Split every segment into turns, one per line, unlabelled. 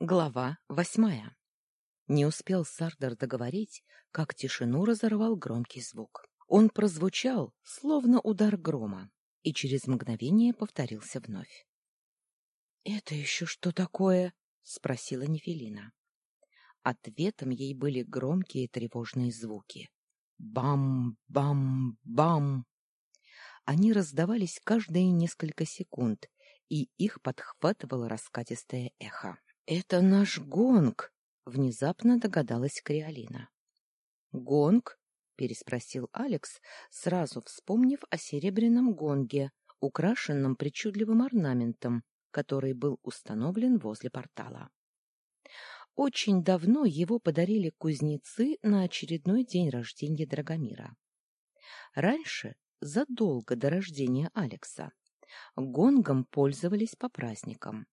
Глава восьмая. Не успел Сардар договорить, как тишину разорвал громкий звук. Он прозвучал, словно удар грома, и через мгновение повторился вновь. — Это еще что такое? — спросила Нефелина. Ответом ей были громкие тревожные звуки. Бам-бам-бам! Они раздавались каждые несколько секунд, и их подхватывало раскатистое эхо. «Это наш гонг!» — внезапно догадалась Криолина. «Гонг?» — переспросил Алекс, сразу вспомнив о серебряном гонге, украшенном причудливым орнаментом, который был установлен возле портала. Очень давно его подарили кузнецы на очередной день рождения Драгомира. Раньше, задолго до рождения Алекса, гонгом пользовались по праздникам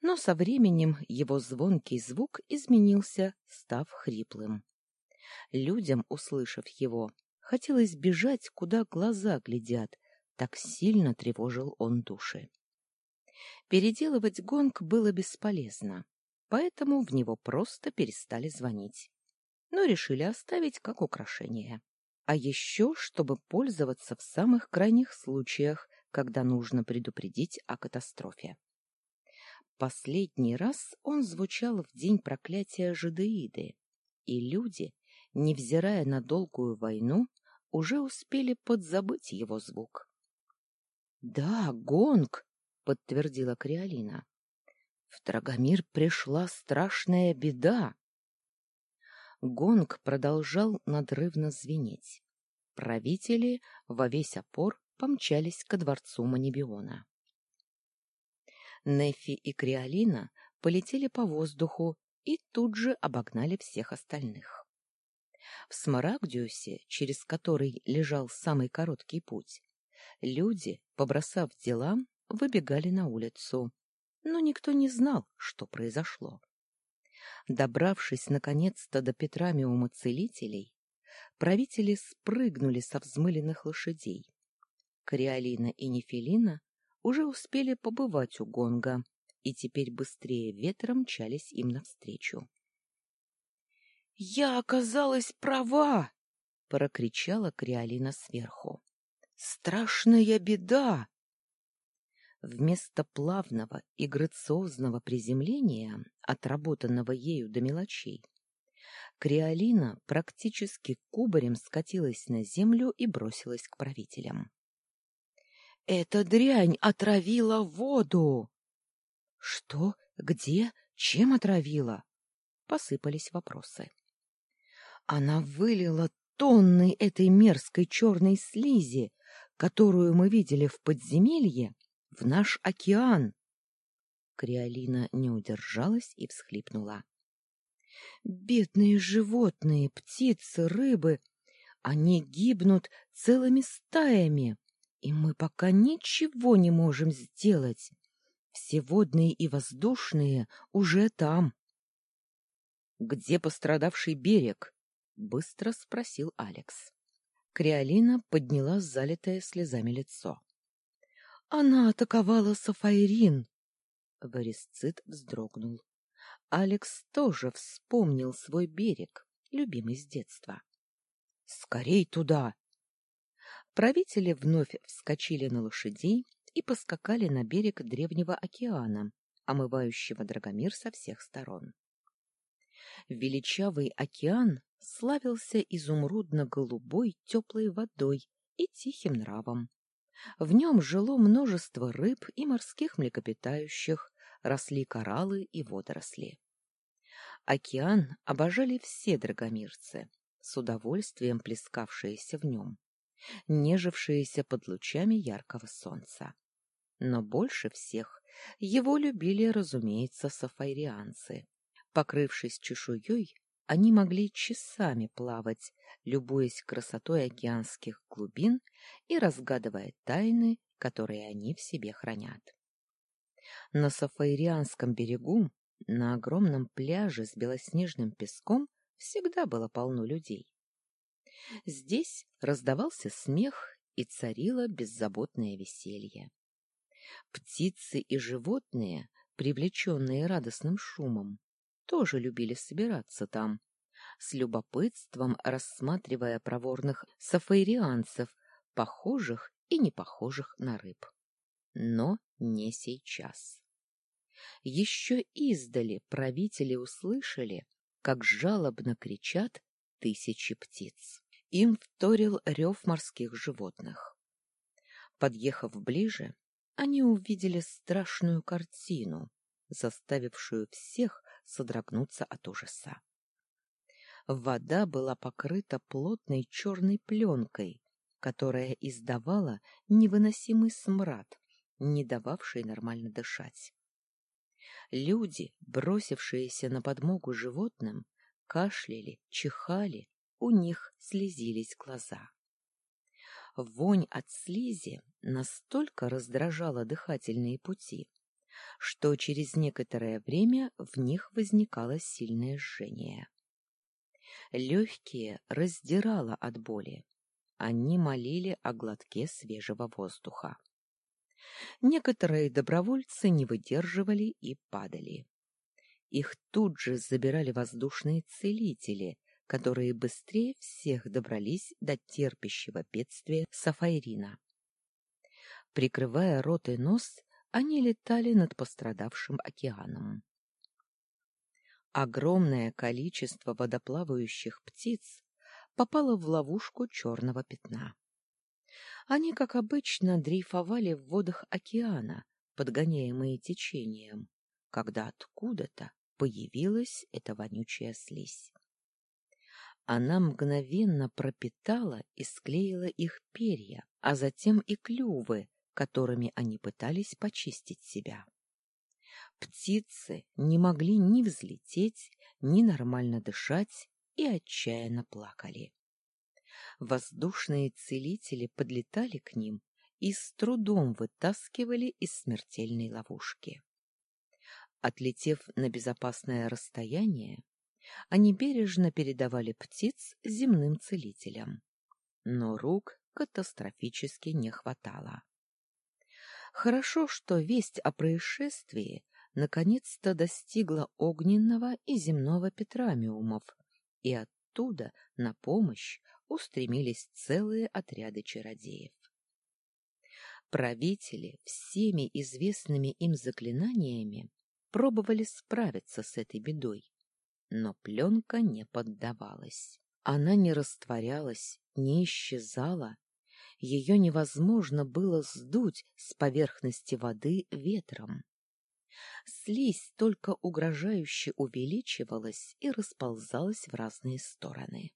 но со временем его звонкий звук изменился, став хриплым. Людям, услышав его, хотелось бежать, куда глаза глядят, так сильно тревожил он души. Переделывать гонг было бесполезно, поэтому в него просто перестали звонить, но решили оставить как украшение. А еще, чтобы пользоваться в самых крайних случаях, когда нужно предупредить о катастрофе. Последний раз он звучал в день проклятия Жидеиды, и люди, невзирая на долгую войну, уже успели подзабыть его звук. — Да, гонг, — подтвердила Криолина. — В Драгомир пришла страшная беда. Гонг продолжал надрывно звенеть. Правители во весь опор помчались ко дворцу Манибиона. Нефи и Криолина полетели по воздуху и тут же обогнали всех остальных. В Смарагдиусе, через который лежал самый короткий путь, люди, побросав дела, выбегали на улицу, но никто не знал, что произошло. Добравшись наконец-то до Петрамиума целителей, правители спрыгнули со взмыленных лошадей. Криолина и Нефелина уже успели побывать у гонга и теперь быстрее ветром мчались им навстречу. — Я оказалась права! — прокричала Криолина сверху. — Страшная беда! Вместо плавного и грациозного приземления, отработанного ею до мелочей, Криолина практически кубарем скатилась на землю и бросилась к правителям. Эта дрянь отравила воду. Что? Где? Чем отравила? Посыпались вопросы. Она вылила тонны этой мерзкой черной слизи, которую мы видели в подземелье, в наш океан. Криолина не удержалась и всхлипнула. Бедные животные, птицы, рыбы, они гибнут целыми стаями. И мы пока ничего не можем сделать. Все водные и воздушные уже там. — Где пострадавший берег? — быстро спросил Алекс. Криолина подняла залитое слезами лицо. — Она атаковала Сафайрин. Варисцит вздрогнул. Алекс тоже вспомнил свой берег, любимый с детства. — Скорей туда! Правители вновь вскочили на лошадей и поскакали на берег древнего океана, омывающего Драгомир со всех сторон. Величавый океан славился изумрудно-голубой теплой водой и тихим нравом. В нем жило множество рыб и морских млекопитающих, росли кораллы и водоросли. Океан обожали все драгомирцы, с удовольствием плескавшиеся в нем нежившиеся под лучами яркого солнца. Но больше всех его любили, разумеется, сафайрианцы. Покрывшись чешуей, они могли часами плавать, любуясь красотой океанских глубин и разгадывая тайны, которые они в себе хранят. На Сафайрианском берегу, на огромном пляже с белоснежным песком, всегда было полно людей. Здесь раздавался смех и царило беззаботное веселье. Птицы и животные привлеченные радостным шумом, тоже любили собираться там, с любопытством рассматривая проворных сафаирианцев, похожих и не похожих на рыб. Но не сейчас. Еще издали правители услышали, как жалобно кричат тысячи птиц. Им вторил рев морских животных. Подъехав ближе, они увидели страшную картину, заставившую всех содрогнуться от ужаса. Вода была покрыта плотной черной пленкой, которая издавала невыносимый смрад, не дававший нормально дышать. Люди, бросившиеся на подмогу животным, кашляли, чихали, у них слезились глаза. Вонь от слизи настолько раздражала дыхательные пути, что через некоторое время в них возникало сильное жжение. Легкие раздирало от боли. Они молили о глотке свежего воздуха. Некоторые добровольцы не выдерживали и падали. Их тут же забирали воздушные целители, которые быстрее всех добрались до терпящего бедствия Сафайрина. Прикрывая рот и нос, они летали над пострадавшим океаном. Огромное количество водоплавающих птиц попало в ловушку черного пятна. Они, как обычно, дрейфовали в водах океана, подгоняемые течением, когда откуда-то появилась эта вонючая слизь. Она мгновенно пропитала и склеила их перья, а затем и клювы, которыми они пытались почистить себя. Птицы не могли ни взлететь, ни нормально дышать и отчаянно плакали. Воздушные целители подлетали к ним и с трудом вытаскивали из смертельной ловушки. Отлетев на безопасное расстояние, они бережно передавали птиц земным целителям. Но рук катастрофически не хватало. Хорошо, что весть о происшествии наконец-то достигла огненного и земного Петрамиумов, и оттуда на помощь устремились целые отряды чародеев. Правители всеми известными им заклинаниями пробовали справиться с этой бедой, но пленка не поддавалась. Она не растворялась, не исчезала, ее невозможно было сдуть с поверхности воды ветром. Слизь только угрожающе увеличивалась и расползалась в разные стороны.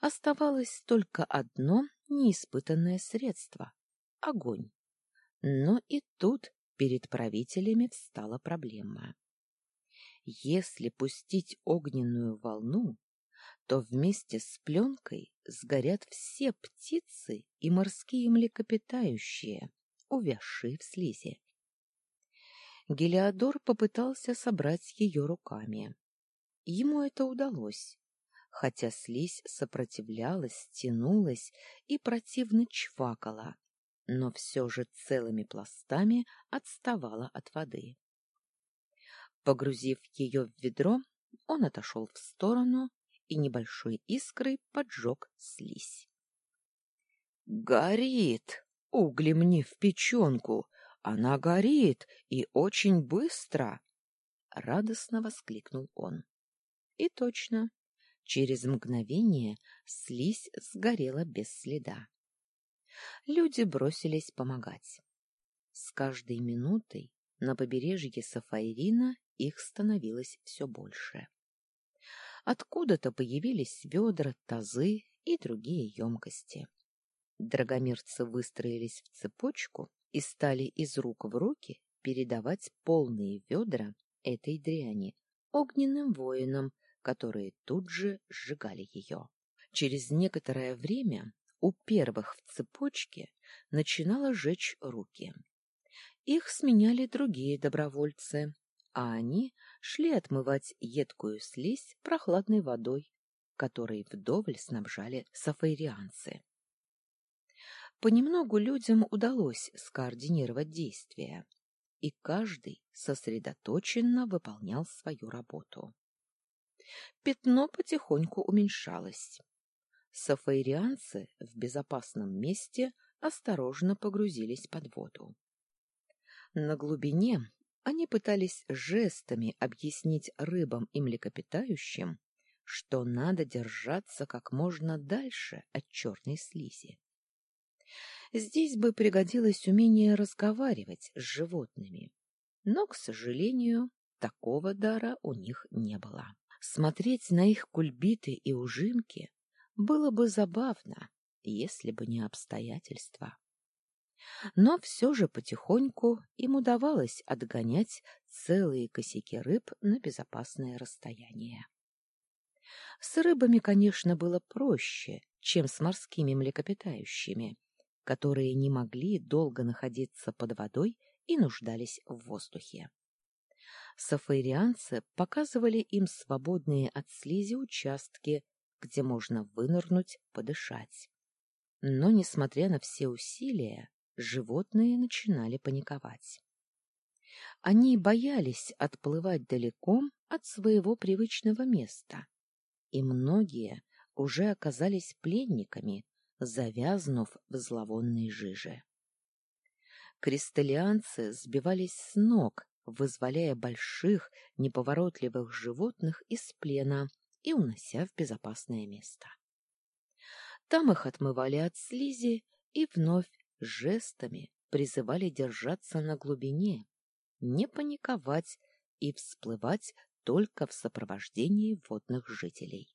Оставалось только одно неиспытанное средство — огонь. Но и тут перед правителями встала проблема. Если пустить огненную волну, то вместе с пленкой сгорят все птицы и морские млекопитающие, увязшие в слизи. Гелиодор попытался собрать ее руками. Ему это удалось, хотя слизь сопротивлялась, тянулась и противно чвакала, но все же целыми пластами отставала от воды. Погрузив ее в ведро, он отошел в сторону и небольшой искрой поджег слизь. — Горит! Угли мне в печенку! Она горит и очень быстро! — радостно воскликнул он. И точно, через мгновение слизь сгорела без следа. Люди бросились помогать. С каждой минутой на побережье Сафаирина их становилось все больше. Откуда-то появились ведра, тазы и другие емкости. Драгомирцы выстроились в цепочку и стали из рук в руки передавать полные ведра этой дряни огненным воинам, которые тут же сжигали ее. Через некоторое время у первых в цепочке начинало жечь руки. Их сменяли другие добровольцы, а они шли отмывать едкую слизь прохладной водой, которой вдоволь снабжали сафайрианцы. Понемногу людям удалось скоординировать действия, и каждый сосредоточенно выполнял свою работу. Пятно потихоньку уменьшалось. Сафаирианцы в безопасном месте осторожно погрузились под воду. На глубине они пытались жестами объяснить рыбам и млекопитающим, что надо держаться как можно дальше от черной слизи. Здесь бы пригодилось умение разговаривать с животными, но, к сожалению, такого дара у них не было. Смотреть на их кульбиты и ужимки было бы забавно, если бы не обстоятельства. Но все же потихоньку им удавалось отгонять целые косяки рыб на безопасное расстояние. С рыбами, конечно, было проще, чем с морскими млекопитающими, которые не могли долго находиться под водой и нуждались в воздухе. Сафарианцы показывали им свободные от слизи участки, где можно вынырнуть, подышать. Но, несмотря на все усилия, животные начинали паниковать. Они боялись отплывать далеко от своего привычного места, и многие уже оказались пленниками, завязнув в зловонной жиже. Кристаллианцы сбивались с ног, вызволяя больших, неповоротливых животных из плена и унося в безопасное место. Там их отмывали от слизи и вновь жестами призывали держаться на глубине, не паниковать и всплывать только в сопровождении водных жителей.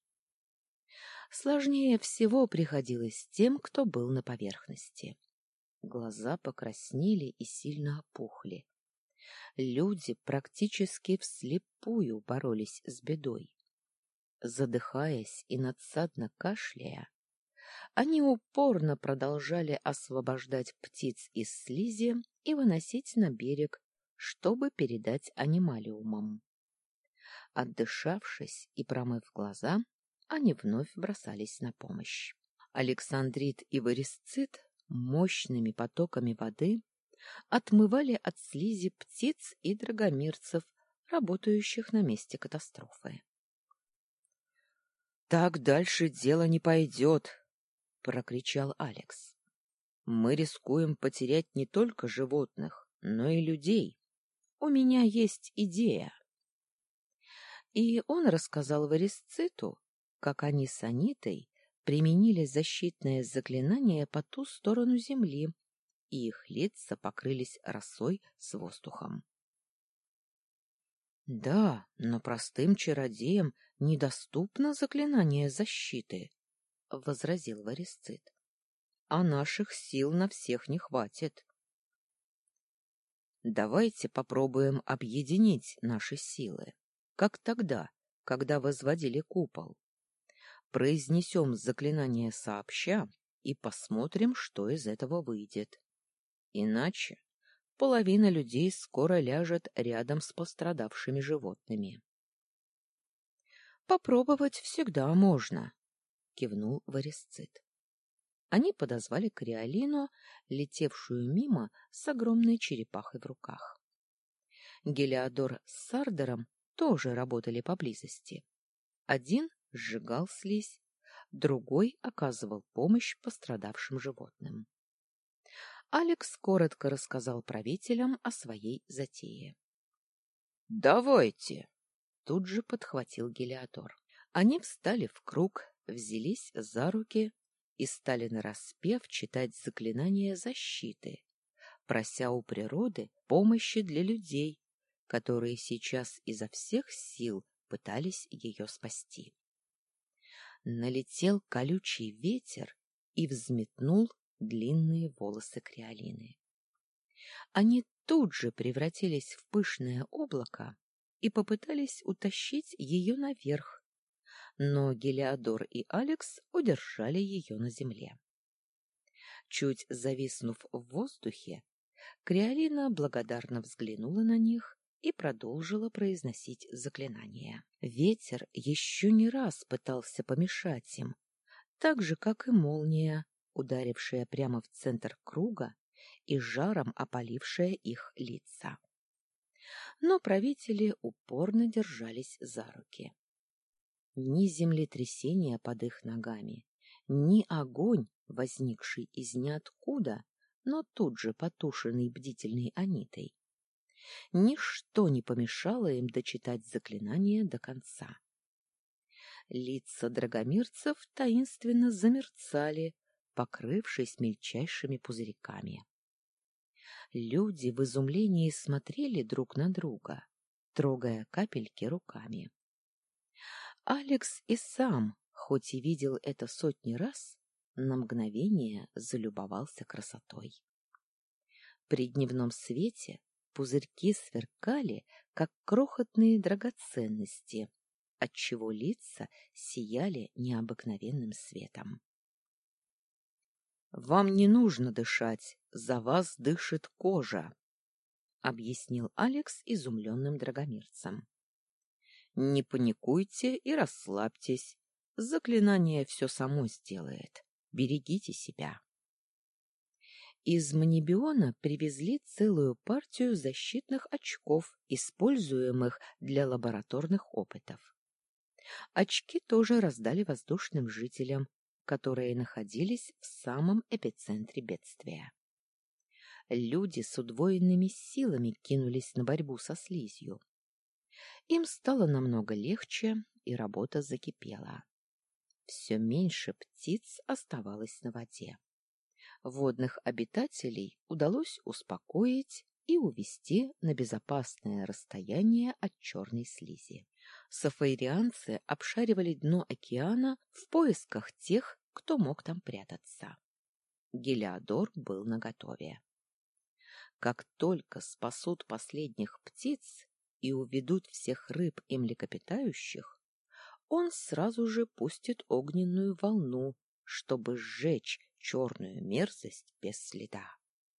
Сложнее всего приходилось тем, кто был на поверхности. Глаза покраснели и сильно опухли. Люди практически вслепую боролись с бедой. Задыхаясь и надсадно кашляя, они упорно продолжали освобождать птиц из слизи и выносить на берег, чтобы передать анималиумам. Отдышавшись и промыв глаза, они вновь бросались на помощь. Александрит и Варисцит мощными потоками воды отмывали от слизи птиц и драгомирцев, работающих на месте катастрофы. «Так дальше дело не пойдет!» — прокричал Алекс. «Мы рискуем потерять не только животных, но и людей. У меня есть идея». И он рассказал Варисциту, как они с Анитой применили защитное заклинание по ту сторону земли, и их лица покрылись росой с воздухом. Да, но простым чародеям недоступно заклинание защиты, — возразил Варисцит. А наших сил на всех не хватит. Давайте попробуем объединить наши силы, как тогда, когда возводили купол произнесем заклинание сообща и посмотрим, что из этого выйдет. Иначе половина людей скоро ляжет рядом с пострадавшими животными. «Попробовать всегда можно», — кивнул Варисцит. Они подозвали Криолину, летевшую мимо с огромной черепахой в руках. Гелиодор с Сардером тоже работали поблизости. Один сжигал слизь, другой оказывал помощь пострадавшим животным. Алекс коротко рассказал правителям о своей затее. «Давайте!» — тут же подхватил Гелиодор. Они встали в круг, взялись за руки и стали нараспев читать заклинания защиты, прося у природы помощи для людей, которые сейчас изо всех сил пытались ее спасти налетел колючий ветер и взметнул длинные волосы Криолины. Они тут же превратились в пышное облако и попытались утащить ее наверх, но Гелиодор и Алекс удержали ее на земле. Чуть зависнув в воздухе, Криолина благодарно взглянула на них и продолжила произносить заклинание. Ветер еще не раз пытался помешать им, так же, как и молния, ударившая прямо в центр круга и жаром опалившая их лица. но правители упорно держались за руки. Ни землетрясение под их ногами, ни огонь, возникший из ниоткуда, но тут же потушенный бдительной Анитой, ничто не помешало им дочитать заклинание до конца. Лица драгомирцев таинственно замерцали, покрывшись мельчайшими пузырьками. Люди в изумлении смотрели друг на друга, трогая капельки руками. Алекс и сам, хоть и видел это сотни раз, на мгновение залюбовался красотой. При дневном свете пузырьки сверкали, как крохотные драгоценности, отчего лица сияли необыкновенным светом. Вам не нужно дышать, за вас дышит кожа, объяснил Алекс изумленным драгомирцам. Не паникуйте и расслабьтесь. Заклинание все само сделает. Берегите себя. Из Манибиона привезли целую партию защитных очков, используемых для лабораторных опытов. Очки тоже раздали воздушным жителям, которые находились в самом эпицентре бедствия. Люди с удвоенными силами кинулись на борьбу со слизью. Им стало намного легче, и работа закипела. Все меньше птиц оставалось на воде. Водных обитателей удалось успокоить и увести на безопасное расстояние от черной слизи. Сафаирианцы обшаривали дно океана в поисках тех, кто мог там прятаться. Гелиодор был наготове. Как только спасут последних птиц и уведут всех рыб и млекопитающих, он сразу же пустит огненную волну, чтобы сжечь черную мерзость без следа.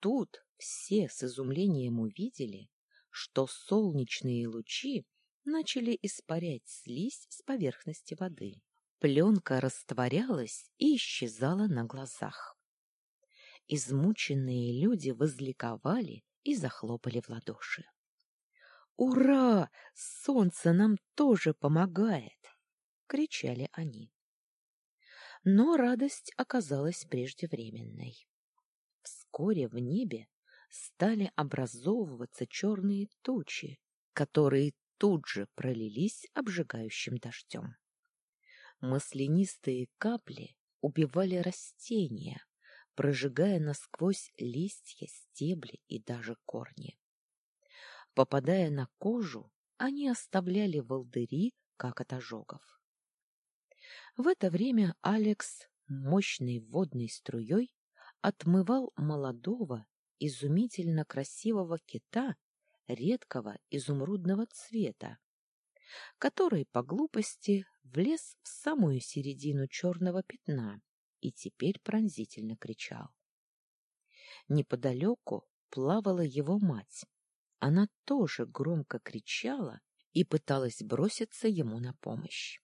Тут все с изумлением увидели, что солнечные лучи начали испарять слизь с поверхности воды. Пленка растворялась и исчезала на глазах. Измученные люди возликовали и захлопали в ладоши. «Ура! Солнце нам тоже помогает!» — кричали они. Но радость оказалась преждевременной. Вскоре в небе стали образовываться черные тучи, которые тут же пролились обжигающим дождем. Маслянистые капли убивали растения, прожигая насквозь листья, стебли и даже корни. Попадая на кожу, они оставляли волдыри, как от ожогов. В это время Алекс мощной водной струей отмывал молодого, изумительно красивого кита редкого изумрудного цвета, который по глупости влез в самую середину черного пятна и теперь пронзительно кричал. Неподалеку плавала его мать. Она тоже громко кричала и пыталась броситься ему на помощь.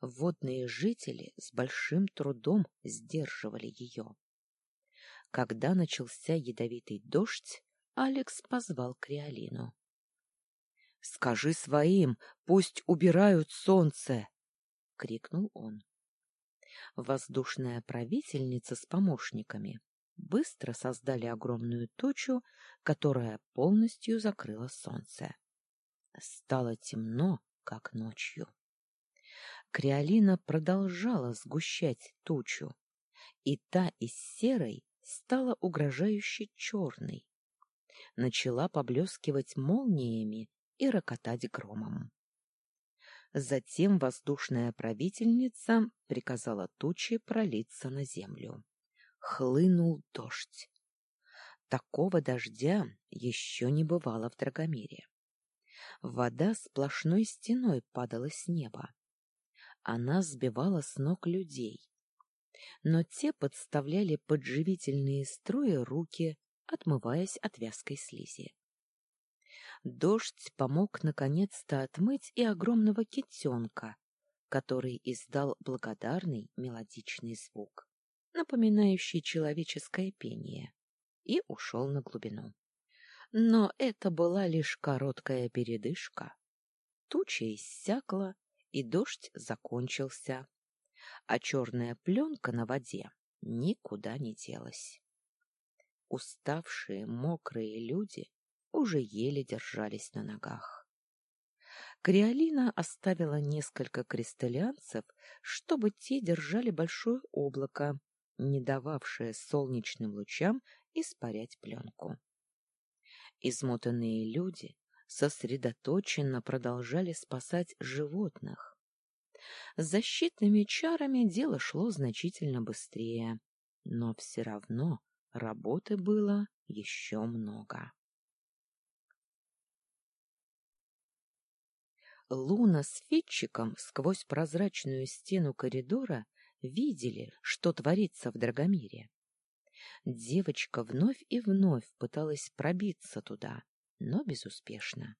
Водные жители с большим трудом сдерживали ее. Когда начался ядовитый дождь, Алекс позвал Криолину. — Скажи своим, пусть убирают солнце! — крикнул он. Воздушная правительница с помощниками быстро создали огромную тучу, которая полностью закрыла солнце. Стало темно, как ночью. Криолина продолжала сгущать тучу, и та из серой стала угрожающе черной. Начала поблескивать молниями и рокотать громом. Затем воздушная правительница приказала туче пролиться на землю. Хлынул дождь. Такого дождя еще не бывало в Драгомире. Вода сплошной стеной падала с неба. Она сбивала с ног людей. Но те подставляли под живительные струи руки, отмываясь от вязкой слизи. Дождь помог наконец-то отмыть и огромного китенка, который издал благодарный мелодичный звук, напоминающий человеческое пение, и ушел на глубину. Но это была лишь короткая передышка. Туча иссякла, и дождь закончился, а черная пленка на воде никуда не делась. Уставшие, мокрые люди уже еле держались на ногах. Криолина оставила несколько кристаллианцев, чтобы те держали большое облако, не дававшее солнечным лучам испарять пленку. Измотанные люди сосредоточенно продолжали спасать животных. С защитными чарами дело шло значительно быстрее, но все равно работы было еще много. Луна с Фитчиком сквозь прозрачную стену коридора видели, что творится в Драгомире. Девочка вновь и вновь пыталась пробиться туда, но безуспешно.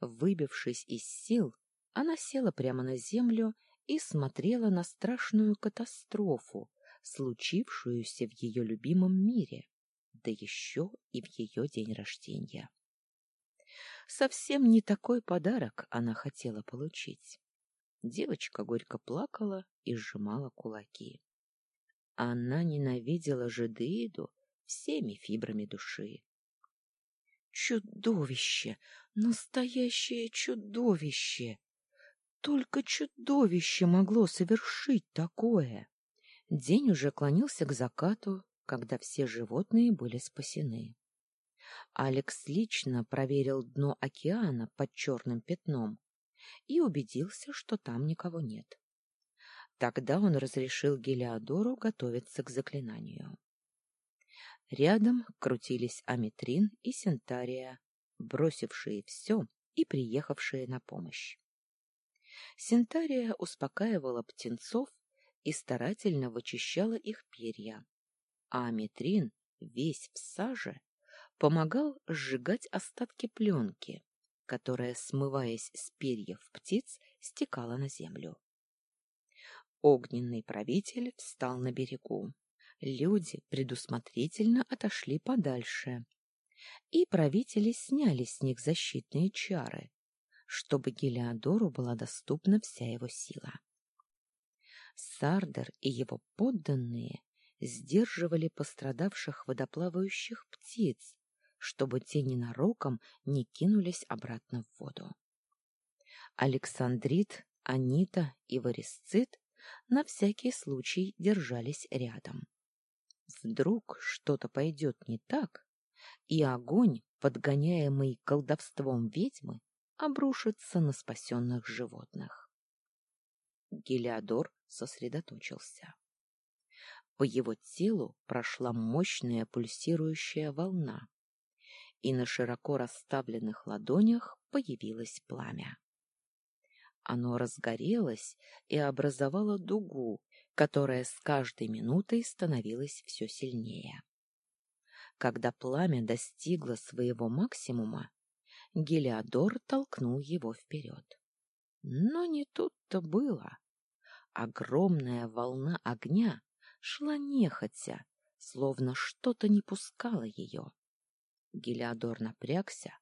Выбившись из сил, она села прямо на землю и смотрела на страшную катастрофу, случившуюся в ее любимом мире, да еще и в ее день рождения. Совсем не такой подарок она хотела получить. Девочка горько плакала и сжимала кулаки. Она ненавидела Жидеиду всеми фибрами души. Чудовище! Настоящее чудовище! Только чудовище могло совершить такое. День уже клонился к закату, когда все животные были спасены. Алекс лично проверил дно океана под черным пятном и убедился, что там никого нет. Тогда он разрешил Гелиодору готовиться к заклинанию. Рядом крутились Аметрин и Сентария, бросившие все и приехавшие на помощь. Сентария успокаивала птенцов и старательно вычищала их перья, а Аметрин, весь в саже, помогал сжигать остатки пленки, которая, смываясь с перьев птиц, стекала на землю. Огненный правитель встал на берегу. Люди предусмотрительно отошли подальше, и правители сняли с них защитные чары, чтобы Гелиодору была доступна вся его сила. Сардер и его подданные сдерживали пострадавших водоплавающих птиц, чтобы те ненароком не кинулись обратно в воду. Александрит, Анита и Варисцит на всякий случай держались рядом. Вдруг что-то пойдет не так, и огонь, подгоняемый колдовством ведьмы, обрушится на спасенных животных. Гелиодор сосредоточился. По его телу прошла мощная пульсирующая волна, и на широко расставленных ладонях появилось пламя. Оно разгорелось и образовало дугу, которая с каждой минутой становилась все сильнее. Когда пламя достигло своего максимума, Гелиодор толкнул его вперед. Но не тут-то было. Огромная волна огня шла нехотя, словно что-то не пускало ее. Гелиодор напрягся,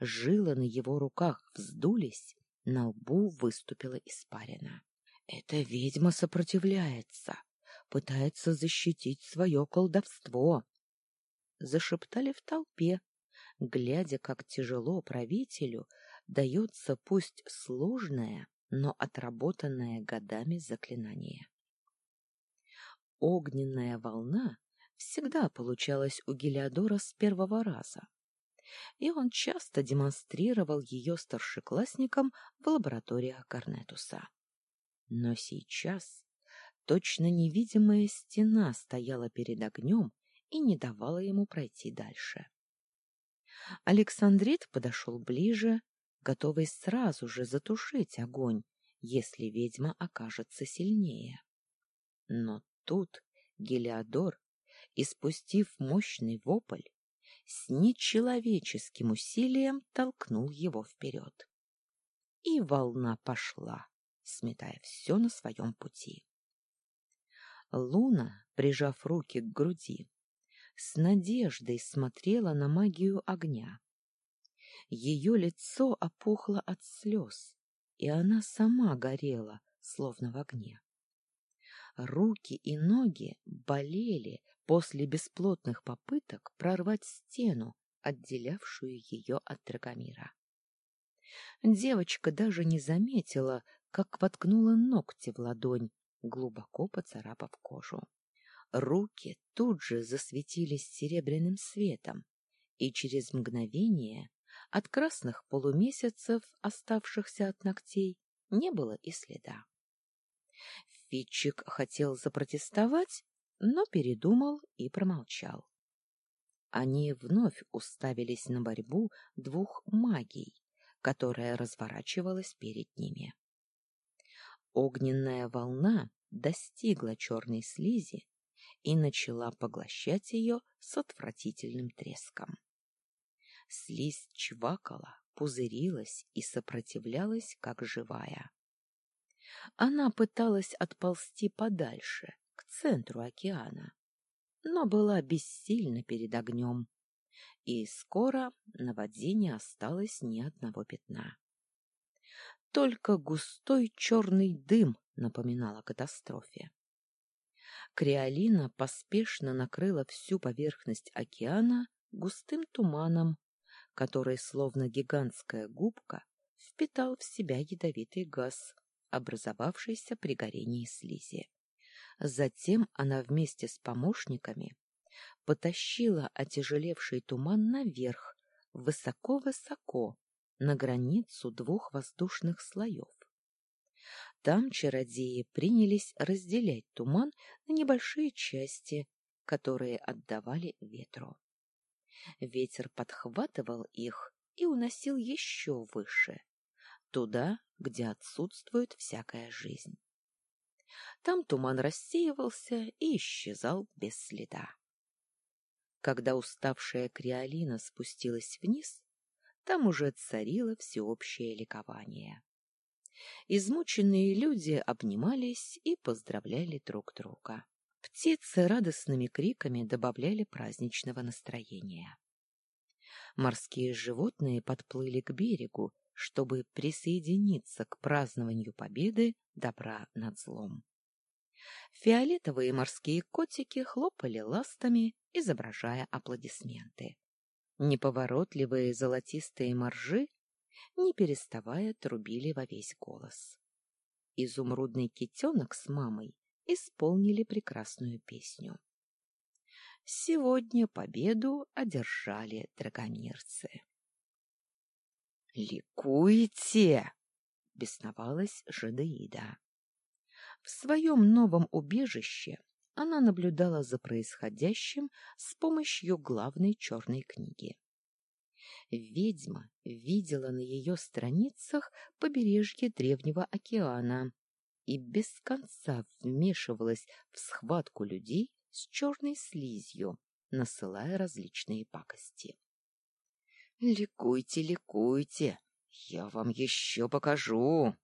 жилы на его руках вздулись, на лбу выступила испарина. Эта ведьма сопротивляется, пытается защитить свое колдовство. Зашептали в толпе, глядя, как тяжело правителю дается пусть сложное, но отработанное годами заклинание. Огненная волна всегда получалась у Гелиодора с первого раза, и он часто демонстрировал ее старшеклассникам в лабораториях Корнетуса. Но сейчас точно невидимая стена стояла перед огнем и не давала ему пройти дальше. Александрит подошел ближе, готовый сразу же затушить огонь, если ведьма окажется сильнее. Но тут Гелиодор, испустив мощный вопль, с нечеловеческим усилием толкнул его вперед. И волна пошла сметая все на своем пути. Луна, прижав руки к груди, с надеждой смотрела на магию огня. Ее лицо опухло от слез, и она сама горела, словно в огне. Руки и ноги болели после бесплотных попыток прорвать стену, отделявшую ее от Драгомира. Девочка даже не заметила, как воткнула ногти в ладонь, глубоко поцарапав кожу. Руки тут же засветились серебряным светом, и через мгновение от красных полумесяцев, оставшихся от ногтей, не было и следа. Фитчик хотел запротестовать, но передумал и промолчал. Они вновь уставились на борьбу двух магий, которая разворачивалась перед ними. Огненная волна достигла черной слизи и начала поглощать ее с отвратительным треском. Слизь чвакала, пузырилась и сопротивлялась, как живая. Она пыталась отползти подальше, к центру океана, но была бессильна перед огнем, и скоро на воде не осталось ни одного пятна. Только густой черный дым напоминал о катастрофе. Криолина поспешно накрыла всю поверхность океана густым туманом, который, словно гигантская губка, впитал в себя ядовитый газ, образовавшийся при горении слизи. Затем она вместе с помощниками потащила отяжелевший туман наверх, высоко-высоко, на границу двух воздушных слоев. Там чародеи принялись разделять туман на небольшие части, которые отдавали ветру. Ветер подхватывал их и уносил еще выше, туда, где отсутствует всякая жизнь. Там туман рассеивался и исчезал без следа. Когда уставшая Криолина спустилась вниз, там уже царило всеобщее ликование. Измученные люди обнимались и поздравляли друг друга. Птицы радостными криками добавляли праздничного настроения. Морские животные подплыли к берегу, чтобы присоединиться к празднованию победы добра над злом. Фиолетовые морские котики хлопали ластами, изображая аплодисменты. Неповоротливые золотистые моржи, не переставая, трубили во весь голос. Изумрудный китенок с мамой исполнили прекрасную песню. Сегодня победу одержали драгомирцы. «Ликуйте!» — бесновалась Жадеида. В своем новом убежище она наблюдала за происходящим с помощью главной черной книги. Ведьма видела на ее страницах побережье Древнего океана и без конца вмешивалась в схватку людей с черной слизью, насылая различные пакости. — Ликуйте, ликуйте, я вам еще покажу!